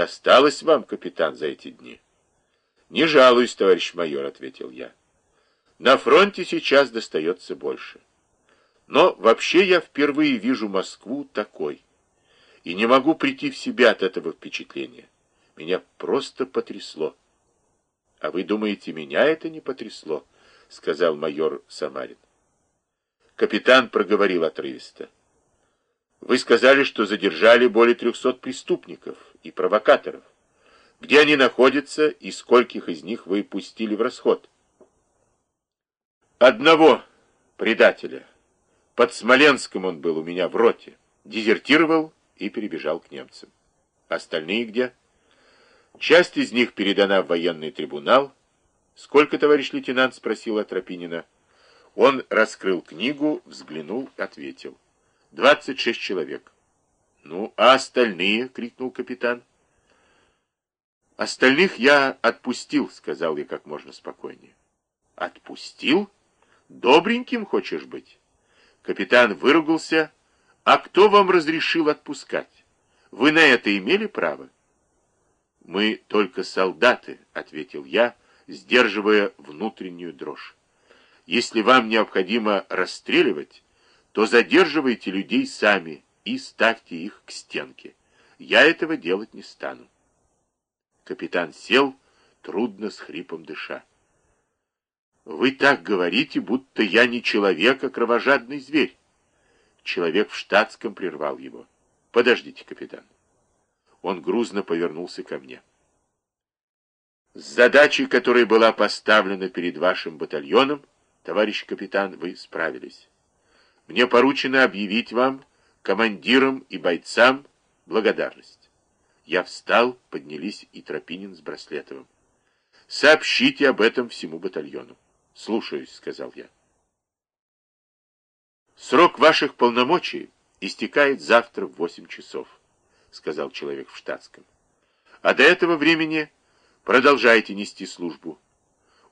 Досталось вам, капитан, за эти дни? Не жалуюсь, товарищ майор, ответил я. На фронте сейчас достается больше. Но вообще я впервые вижу Москву такой. И не могу прийти в себя от этого впечатления. Меня просто потрясло. А вы думаете, меня это не потрясло? Сказал майор Самарин. Капитан проговорил отрывисто. Вы сказали, что задержали более трехсот преступников и провокаторов. Где они находятся и скольких из них вы пустили в расход? Одного предателя. Под Смоленском он был у меня в роте. Дезертировал и перебежал к немцам. Остальные где? Часть из них передана в военный трибунал. Сколько, товарищ лейтенант, спросил Атропинина. Он раскрыл книгу, взглянул, ответил. Двадцать шесть человек. Ну, а остальные? крикнул капитан. Остальных я отпустил, сказал я как можно спокойнее. Отпустил? Добреньким хочешь быть? Капитан выругался. А кто вам разрешил отпускать? Вы на это имели право? Мы только солдаты, ответил я, сдерживая внутреннюю дрожь. Если вам необходимо расстреливать, то задерживайте людей сами и ставьте их к стенке. Я этого делать не стану. Капитан сел, трудно с хрипом дыша. Вы так говорите, будто я не человек, а кровожадный зверь. Человек в штатском прервал его. Подождите, капитан. Он грузно повернулся ко мне. С задачей, которая была поставлена перед вашим батальоном, товарищ капитан, вы справились. Мне поручено объявить вам, командирам и бойцам, благодарность. Я встал, поднялись и Тропинин с Браслетовым. Сообщите об этом всему батальону. Слушаюсь, сказал я. Срок ваших полномочий истекает завтра в восемь часов, сказал человек в штатском. А до этого времени продолжайте нести службу.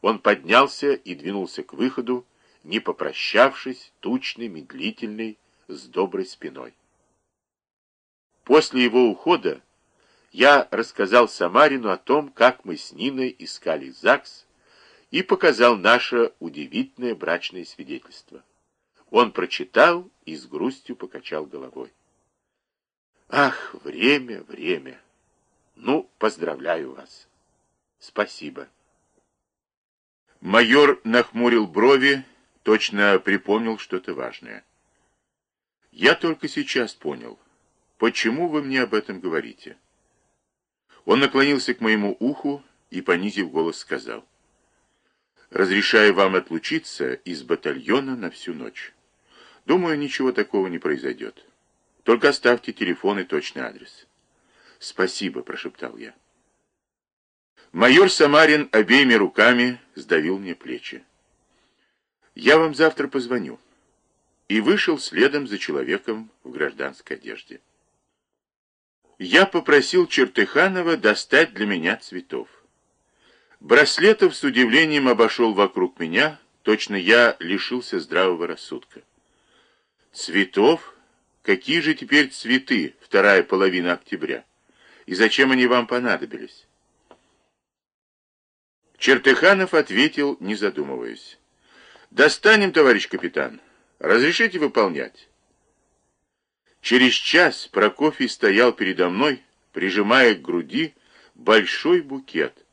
Он поднялся и двинулся к выходу, не попрощавшись, тучный, медлительный, с доброй спиной. После его ухода я рассказал Самарину о том, как мы с Ниной искали ЗАГС, и показал наше удивительное брачное свидетельство. Он прочитал и с грустью покачал головой. Ах, время, время! Ну, поздравляю вас. Спасибо. Майор нахмурил брови, точно припомнил что-то важное. Я только сейчас понял, почему вы мне об этом говорите. Он наклонился к моему уху и, понизив голос, сказал, «Разрешаю вам отлучиться из батальона на всю ночь. Думаю, ничего такого не произойдет. Только оставьте телефон и точный адрес». «Спасибо», — прошептал я. Майор Самарин обеими руками сдавил мне плечи. «Я вам завтра позвоню». И вышел следом за человеком в гражданской одежде. Я попросил Чертыханова достать для меня цветов. Браслетов с удивлением обошел вокруг меня, точно я лишился здравого рассудка. Цветов? Какие же теперь цветы, вторая половина октября? И зачем они вам понадобились? Чертыханов ответил, не задумываясь. «Достанем, товарищ капитан. Разрешите выполнять?» Через час Прокофий стоял передо мной, прижимая к груди большой букет.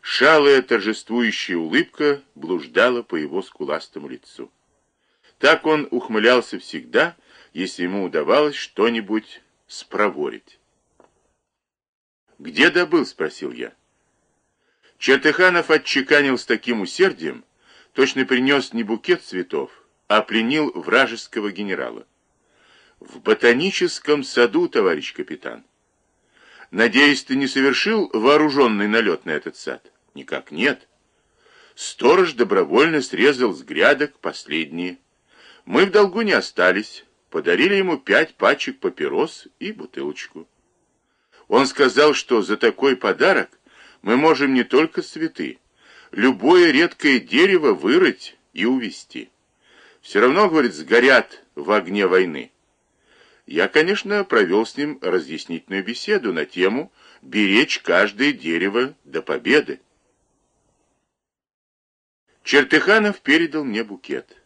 Шалая торжествующая улыбка блуждала по его скуластому лицу. Так он ухмылялся всегда, если ему удавалось что-нибудь спроворить. «Где добыл?» — спросил я. Чертыханов отчеканил с таким усердием, точно принес не букет цветов, а пленил вражеского генерала. В ботаническом саду, товарищ капитан. Надеюсь, ты не совершил вооруженный налет на этот сад? Никак нет. Сторож добровольно срезал с грядок последние. Мы в долгу не остались. Подарили ему пять пачек папирос и бутылочку. Он сказал, что за такой подарок мы можем не только цветы, любое редкое дерево вырыть и увести. Все равно, говорит, сгорят в огне войны. Я, конечно, провел с ним разъяснительную беседу на тему, беречь каждое дерево до победы. Чертыханов передал мне букет.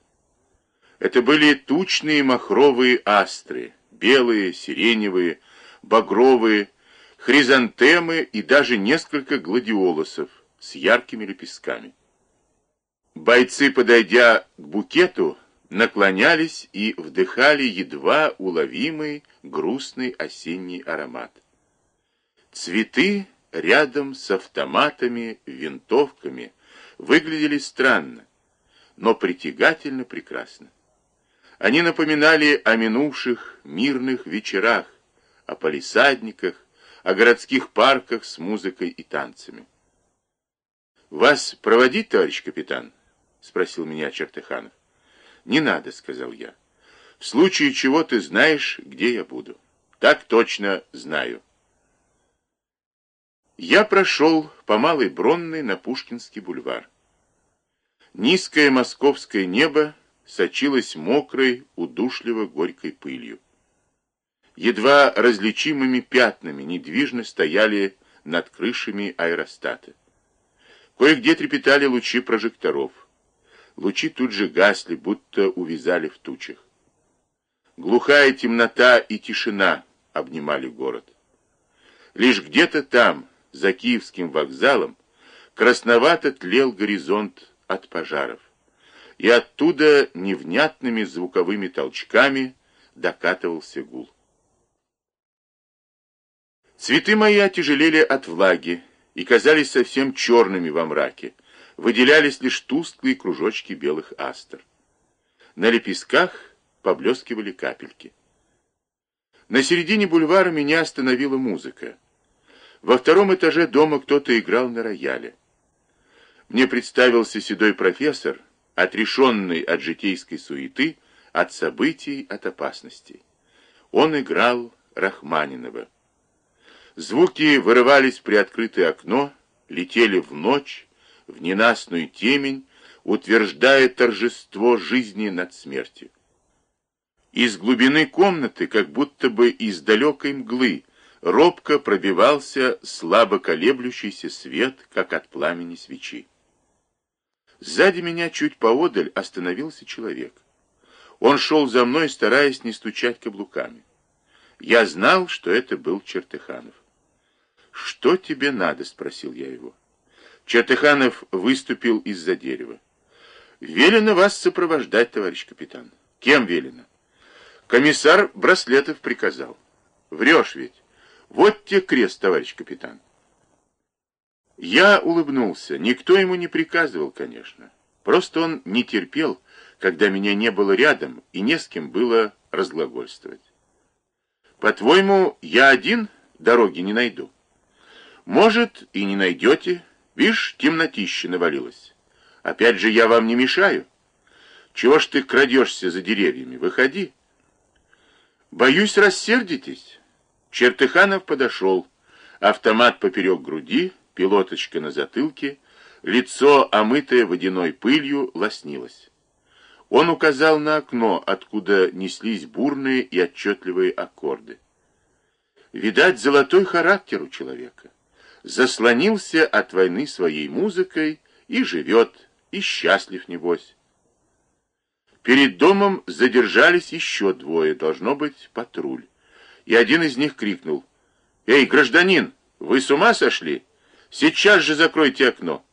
Это были тучные махровые астры, белые, сиреневые, багровые, хризантемы и даже несколько гладиолусов с яркими лепестками. Бойцы, подойдя к букету, наклонялись и вдыхали едва уловимый грустный осенний аромат. Цветы рядом с автоматами, винтовками выглядели странно, но притягательно прекрасно. Они напоминали о минувших мирных вечерах, о палисадниках, о городских парках с музыкой и танцами. «Вас проводить, товарищ капитан?» — спросил меня Чертыханов. «Не надо», — сказал я. «В случае чего ты знаешь, где я буду». «Так точно знаю». Я прошел по Малой Бронной на Пушкинский бульвар. Низкое московское небо сочилось мокрой, удушливо горькой пылью. Едва различимыми пятнами недвижно стояли над крышами аэростаты. Кое-где трепетали лучи прожекторов. Лучи тут же гасли, будто увязали в тучах. Глухая темнота и тишина обнимали город. Лишь где-то там, за Киевским вокзалом, красновато тлел горизонт от пожаров. И оттуда невнятными звуковыми толчками докатывался гул. Цветы мои отяжелели от влаги и казались совсем черными во мраке, выделялись лишь тусклые кружочки белых астр. На лепестках поблескивали капельки. На середине бульвара меня остановила музыка. Во втором этаже дома кто-то играл на рояле. Мне представился седой профессор, отрешенный от житейской суеты, от событий, от опасностей. Он играл Рахманинова. Звуки вырывались при открытое окно, летели в ночь, в ненастную темень, утверждая торжество жизни над смертью. Из глубины комнаты, как будто бы из далекой мглы, робко пробивался слабо колеблющийся свет, как от пламени свечи. Сзади меня чуть поодаль остановился человек. Он шел за мной, стараясь не стучать каблуками. Я знал, что это был Чертыханов. «Что тебе надо?» — спросил я его. Чертыханов выступил из-за дерева. «Велено вас сопровождать, товарищ капитан». «Кем велено?» «Комиссар Браслетов приказал». «Врешь ведь. Вот те крест, товарищ капитан». Я улыбнулся. Никто ему не приказывал, конечно. Просто он не терпел, когда меня не было рядом и не с кем было разглагольствовать. «По-твоему, я один дороги не найду?» «Может, и не найдете». Вишь, темнотище навалилось. Опять же, я вам не мешаю. Чего ж ты крадешься за деревьями? Выходи. Боюсь, рассердитесь. Чертыханов подошел. Автомат поперек груди, пилоточка на затылке, лицо, омытое водяной пылью, лоснилось. Он указал на окно, откуда неслись бурные и отчетливые аккорды. Видать, золотой характер у человека заслонился от войны своей музыкой и живет, и счастлив небось. Перед домом задержались еще двое, должно быть, патруль. И один из них крикнул, «Эй, гражданин, вы с ума сошли? Сейчас же закройте окно!»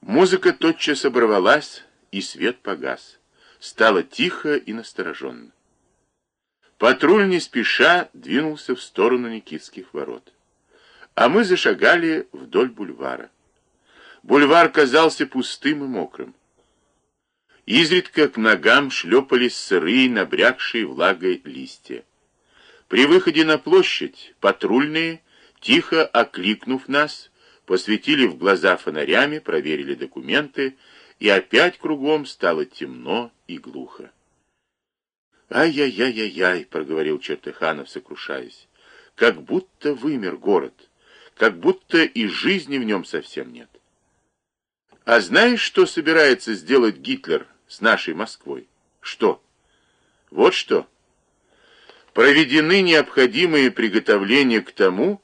Музыка тотчас оборвалась, и свет погас. Стало тихо и настороженно. Патруль не спеша двинулся в сторону Никитских ворот а мы зашагали вдоль бульвара. Бульвар казался пустым и мокрым. Изредка к ногам шлепались сырые, набрякшие влагой листья. При выходе на площадь патрульные, тихо окликнув нас, посветили в глаза фонарями, проверили документы, и опять кругом стало темно и глухо. «Ай-яй-яй-яй-яй», — проговорил Чертыханов, сокрушаясь, — «как будто вымер город» как будто и жизни в нем совсем нет. А знаешь, что собирается сделать Гитлер с нашей Москвой? Что? Вот что. Проведены необходимые приготовления к тому,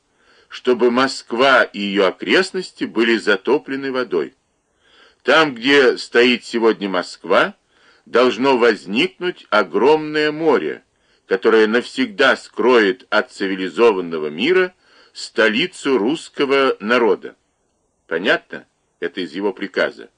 чтобы Москва и ее окрестности были затоплены водой. Там, где стоит сегодня Москва, должно возникнуть огромное море, которое навсегда скроет от цивилизованного мира столицу русского народа. Понятно? Это из его приказа.